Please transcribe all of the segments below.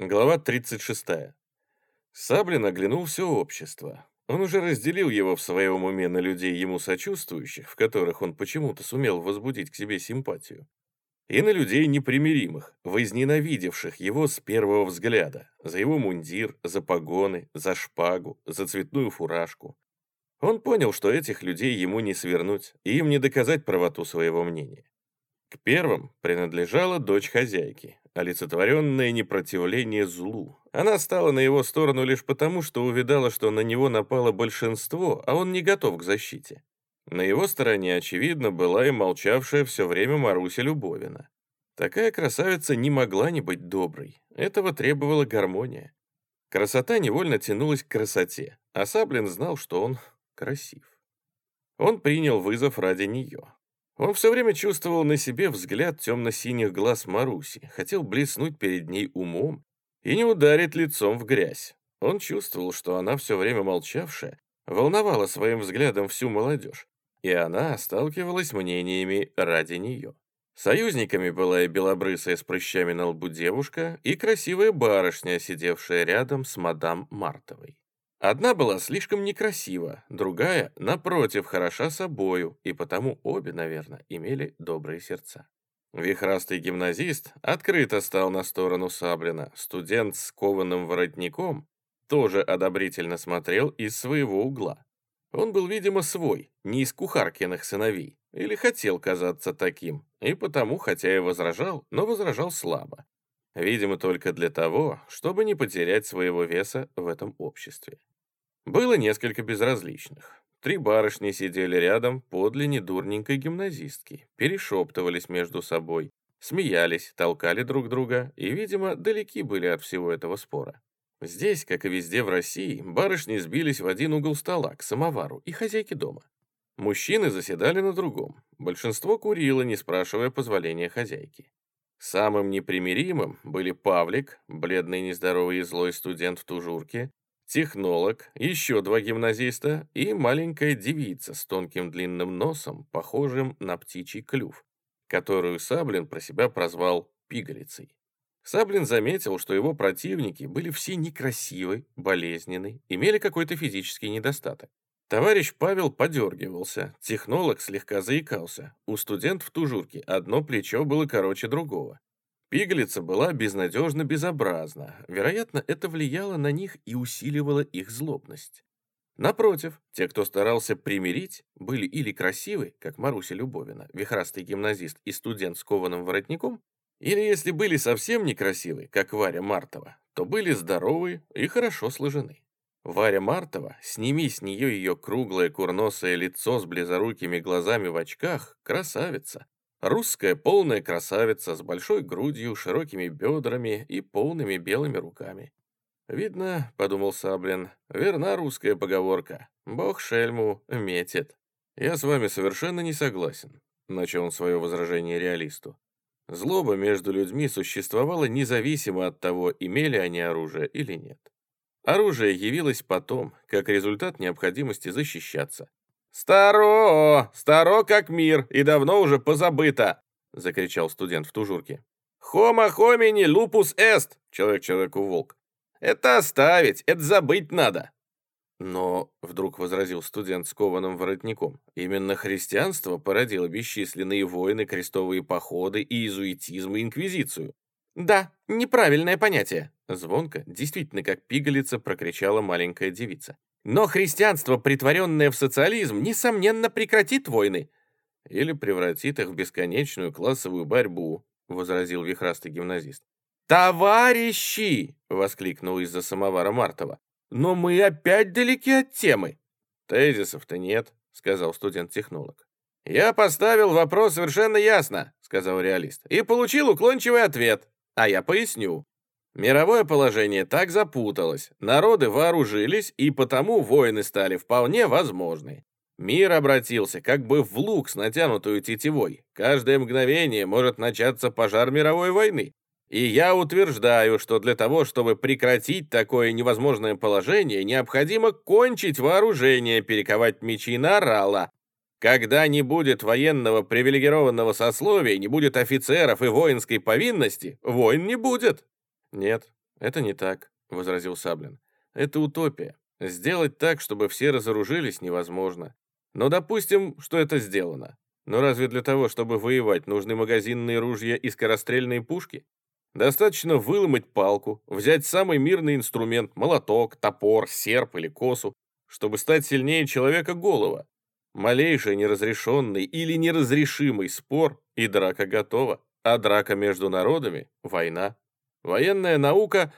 Глава 36. Саблин оглянул все общество. Он уже разделил его в своем уме на людей ему сочувствующих, в которых он почему-то сумел возбудить к себе симпатию, и на людей непримиримых, возненавидевших его с первого взгляда, за его мундир, за погоны, за шпагу, за цветную фуражку. Он понял, что этих людей ему не свернуть, и им не доказать правоту своего мнения. К первым принадлежала дочь хозяйки, олицетворенное непротивление злу. Она стала на его сторону лишь потому, что увидала, что на него напало большинство, а он не готов к защите. На его стороне, очевидно, была и молчавшая все время Маруся Любовина. Такая красавица не могла не быть доброй. Этого требовала гармония. Красота невольно тянулась к красоте, а Саблин знал, что он красив. Он принял вызов ради нее. Он все время чувствовал на себе взгляд темно-синих глаз Маруси, хотел блеснуть перед ней умом и не ударить лицом в грязь. Он чувствовал, что она все время молчавшая, волновала своим взглядом всю молодежь, и она сталкивалась мнениями ради нее. Союзниками была и белобрысая с прыщами на лбу девушка, и красивая барышня, сидевшая рядом с мадам Мартовой. Одна была слишком некрасива, другая, напротив, хороша собою, и потому обе, наверное, имели добрые сердца. Вихрастый гимназист открыто стал на сторону Саблина. Студент с кованым воротником тоже одобрительно смотрел из своего угла. Он был, видимо, свой, не из кухаркиных сыновей, или хотел казаться таким, и потому, хотя и возражал, но возражал слабо. Видимо, только для того, чтобы не потерять своего веса в этом обществе. Было несколько безразличных. Три барышни сидели рядом подле недурненькой гимназистки, перешептывались между собой, смеялись, толкали друг друга и, видимо, далеки были от всего этого спора. Здесь, как и везде в России, барышни сбились в один угол стола, к самовару и хозяйке дома. Мужчины заседали на другом. Большинство курило, не спрашивая позволения хозяйки. Самым непримиримым были Павлик, бледный, нездоровый и злой студент в тужурке, технолог, еще два гимназиста и маленькая девица с тонким длинным носом, похожим на птичий клюв, которую Саблин про себя прозвал пигалицей. Саблин заметил, что его противники были все некрасивы, болезненны, имели какой-то физический недостаток. Товарищ Павел подергивался, технолог слегка заикался. У студентов в тужурке одно плечо было короче другого. Пигалица была безнадежно безобразна. Вероятно, это влияло на них и усиливало их злобность. Напротив, те, кто старался примирить, были или красивы, как Маруся Любовина, вихрастый гимназист и студент с кованым воротником, или если были совсем некрасивы, как Варя Мартова, то были здоровы и хорошо сложены. Варя Мартова, сними с нее ее круглое курносое лицо с близорукими глазами в очках, красавица, Русская полная красавица с большой грудью, широкими бедрами и полными белыми руками. «Видно, — подумал Саблин, — верна русская поговорка. Бог шельму метит. Я с вами совершенно не согласен», — начал он свое возражение реалисту. Злоба между людьми существовала независимо от того, имели они оружие или нет. Оружие явилось потом, как результат необходимости защищаться. «Старо! Старо как мир, и давно уже позабыто!» — закричал студент в тужурке. «Хома хомини лупус эст!» — человек человеку волк. «Это оставить, это забыть надо!» Но, — вдруг возразил студент с кованым воротником, именно христианство породило бесчисленные войны, крестовые походы, иезуитизм и инквизицию. «Да, неправильное понятие!» Звонко, действительно как пигалица, прокричала маленькая девица. Но христианство, притворенное в социализм, несомненно прекратит войны. Или превратит их в бесконечную классовую борьбу, возразил вихрастый гимназист. «Товарищи!» — воскликнул из-за самовара Мартова. «Но мы опять далеки от темы». «Тезисов-то нет», — сказал студент-технолог. «Я поставил вопрос совершенно ясно», — сказал реалист, «и получил уклончивый ответ. А я поясню. Мировое положение так запуталось, народы вооружились, и потому войны стали вполне возможны. Мир обратился как бы в лук с натянутой тетивой. Каждое мгновение может начаться пожар мировой войны. И я утверждаю, что для того, чтобы прекратить такое невозможное положение, необходимо кончить вооружение, перековать мечи на орала. Когда не будет военного привилегированного сословия, не будет офицеров и воинской повинности, войн не будет. «Нет, это не так», — возразил Саблин. «Это утопия. Сделать так, чтобы все разоружились, невозможно. Но допустим, что это сделано. Но разве для того, чтобы воевать, нужны магазинные ружья и скорострельные пушки? Достаточно выломать палку, взять самый мирный инструмент, молоток, топор, серп или косу, чтобы стать сильнее человека голова. Малейший неразрешенный или неразрешимый спор, и драка готова. А драка между народами — война. Военная наука...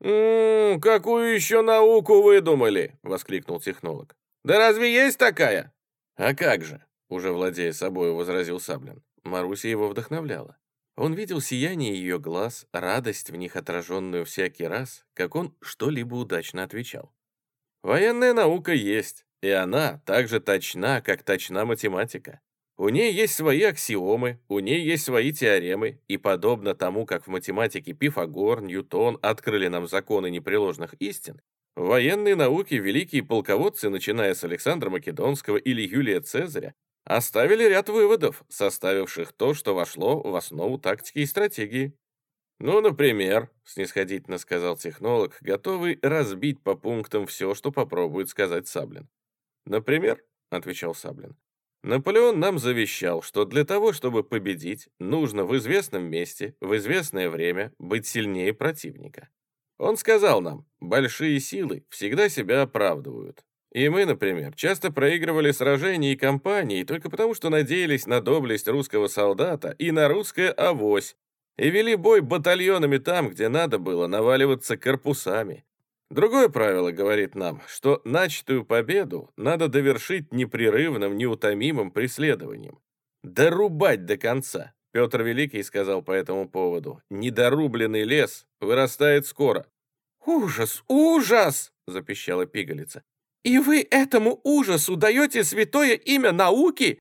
«М -м, «Какую еще науку выдумали?» — воскликнул технолог. «Да разве есть такая?» «А как же?» — уже владея собой, возразил Саблин. Маруся его вдохновляла. Он видел сияние ее глаз, радость в них отраженную всякий раз, как он что-либо удачно отвечал. Военная наука есть, и она так же точна, как точна математика. У ней есть свои аксиомы, у ней есть свои теоремы, и подобно тому, как в математике Пифагор, Ньютон открыли нам законы непреложных истин, в военной науке великие полководцы, начиная с Александра Македонского или Юлия Цезаря, оставили ряд выводов, составивших то, что вошло в основу тактики и стратегии. «Ну, например», — снисходительно сказал технолог, готовый разбить по пунктам все, что попробует сказать Саблин. «Например», — отвечал Саблин, «Наполеон нам завещал, что для того, чтобы победить, нужно в известном месте, в известное время быть сильнее противника. Он сказал нам, большие силы всегда себя оправдывают. И мы, например, часто проигрывали сражения и кампании только потому, что надеялись на доблесть русского солдата и на русское авось, и вели бой батальонами там, где надо было наваливаться корпусами. Другое правило говорит нам, что начатую победу надо довершить непрерывным, неутомимым преследованием. Дорубать до конца. Петр Великий сказал по этому поводу, недорубленный лес вырастает скоро. «Ужас, ужас!» — запищала пигалица. И вы этому ужасу даете святое имя науки?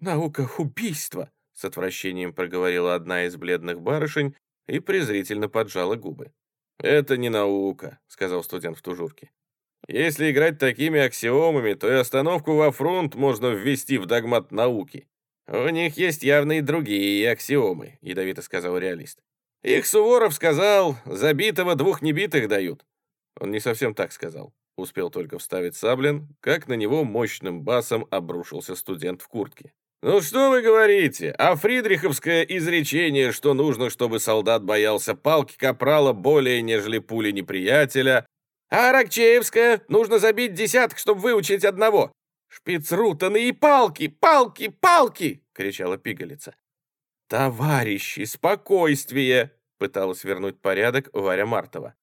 Наука убийства, с отвращением проговорила одна из бледных барышень и презрительно поджала губы. «Это не наука», — сказал студент в тужурке. «Если играть такими аксиомами, то и остановку во фронт можно ввести в догмат науки. У них есть явные другие аксиомы», — ядовито сказал реалист. «Их Суворов сказал, забитого двух небитых дают». Он не совсем так сказал. Успел только вставить Саблин, как на него мощным басом обрушился студент в куртке. «Ну что вы говорите? А фридриховское изречение, что нужно, чтобы солдат боялся палки капрала более, нежели пули неприятеля? А Аракчеевское? Нужно забить десяток, чтобы выучить одного. Шпицрутаны и палки, палки, палки!» — кричала пигалица. «Товарищи, спокойствие!» — пыталась вернуть порядок Варя Мартова.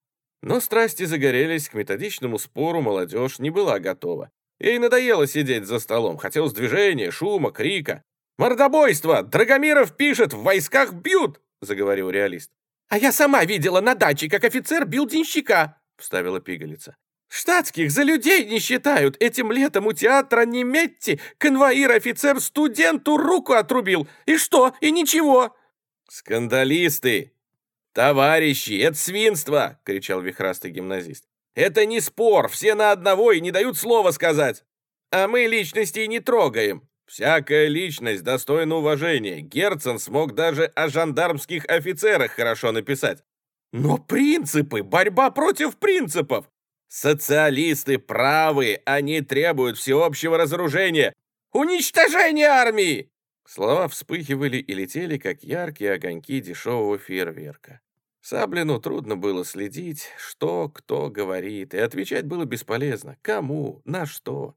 Но страсти загорелись, к методичному спору молодежь не была готова. Ей надоело сидеть за столом, хотелось движения, шума, крика. «Мордобойство! Драгомиров пишет, в войсках бьют!» — заговорил реалист. «А я сама видела на даче, как офицер бил денщика!» — вставила пигалица. «Штатских за людей не считают. Этим летом у театра Неметти конвоир-офицер студенту руку отрубил. И что? И ничего!» «Скандалисты!» «Товарищи, это свинство!» — кричал вихрастый гимназист. «Это не спор, все на одного и не дают слова сказать. А мы личностей не трогаем. Всякая личность достойна уважения. Герцен смог даже о жандармских офицерах хорошо написать. Но принципы, борьба против принципов. Социалисты правы, они требуют всеобщего разоружения. Уничтожение армии!» Слова вспыхивали и летели, как яркие огоньки дешевого фейерверка. Саблину трудно было следить, что кто говорит, и отвечать было бесполезно. Кому? На что?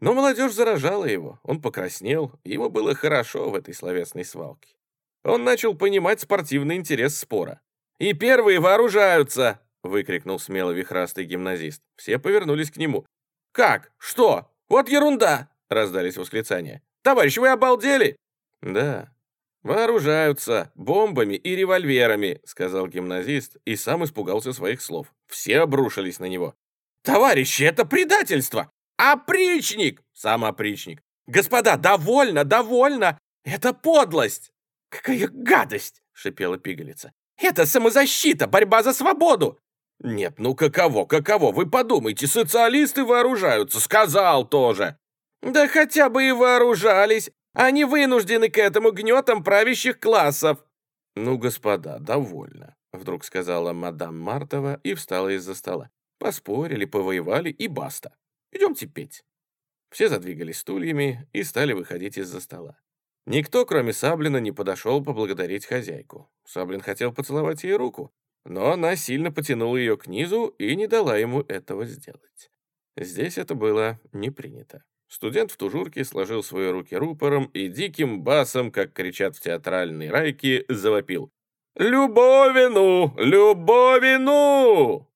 Но молодежь заражала его, он покраснел, ему было хорошо в этой словесной свалке. Он начал понимать спортивный интерес спора. «И первые вооружаются!» — выкрикнул смело вихрастый гимназист. Все повернулись к нему. «Как? Что? Вот ерунда!» — раздались восклицания. «Товарищ, вы обалдели?» «Да, «Вооружаются бомбами и револьверами», — сказал гимназист и сам испугался своих слов. Все обрушились на него. «Товарищи, это предательство! Опричник!» «Сам опричник!» «Господа, довольно, довольно! Это подлость!» «Какая гадость!» — шипела пигалица. «Это самозащита, борьба за свободу!» «Нет, ну каково, каково, вы подумайте, социалисты вооружаются, сказал тоже!» «Да хотя бы и вооружались, они вынуждены к этому гнетом правящих классов. Ну, господа, довольно. вдруг сказала мадам Мартова и встала из-за стола. Поспорили, повоевали и баста. Идемте петь. Все задвигались стульями и стали выходить из-за стола. Никто, кроме Саблина, не подошел поблагодарить хозяйку. Саблин хотел поцеловать ей руку, но она сильно потянула ее к низу и не дала ему этого сделать. Здесь это было не принято. Студент в тужурке сложил свои руки рупором и диким басом, как кричат в театральной райке, завопил. «Любовину! Любовину!»